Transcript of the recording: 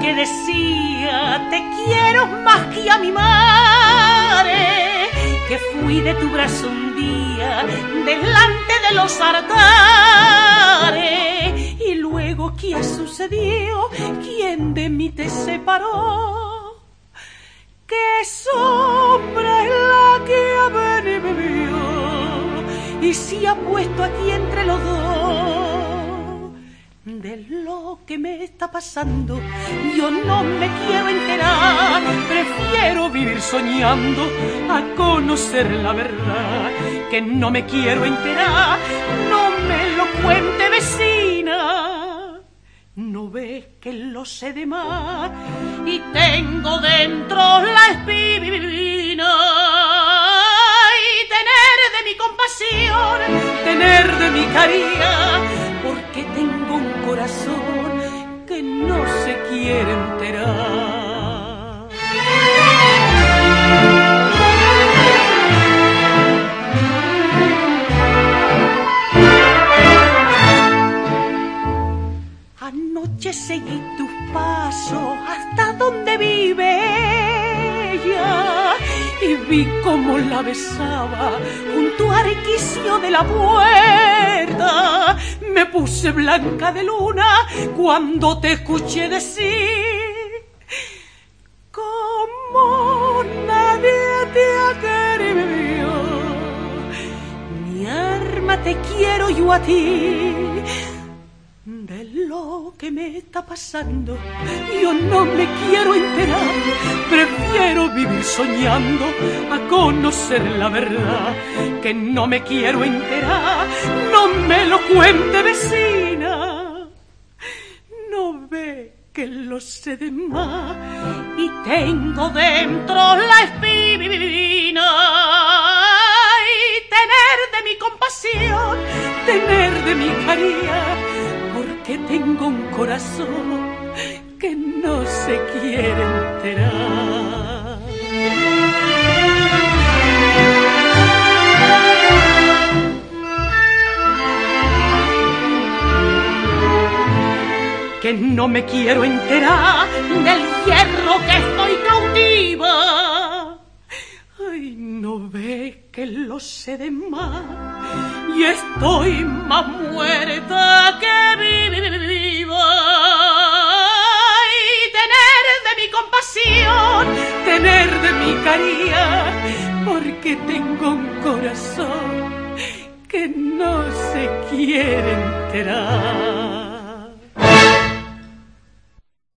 que decía te quiero más que a mi madre, que fui de tu brazo un día delante de los altares y luego qué ha sucedido, quién de mí te separó, qué sombra es la que ha venido y si ha puesto aquí entre los dos de lo que me está pasando. Yo no me quiero enterar, prefiero vivir soñando a conocer la verdad. Que no me quiero enterar, no me lo cuente vecina. No ves que lo sé de más y tengo dentro la espina. Y tener de mi compasión, tener de mi caridad, quiere enterar. Anoche seguí tus pasos hasta donde vive ella vi cómo la besaba junto al arquicio de la puerta. Me puse blanca de luna cuando te escuché decir como nadie te querido mi arma te quiero yo a ti lo que me está pasando. Yo no me quiero enterar. Prefiero vivir soñando a conocer la verdad que no me quiero enterar. No me lo cuente vecina. No ve que lo sé de más. Y tengo dentro la espina. Tener de mi compasión tener de mi caría porque tengo un corazón que no se quiere enterar. Que no me quiero enterar del hierro que estoy cautiva. Ay, no ve que lo sé de más y estoy más muerta que porque tengo un corazón que no se quiere enterar.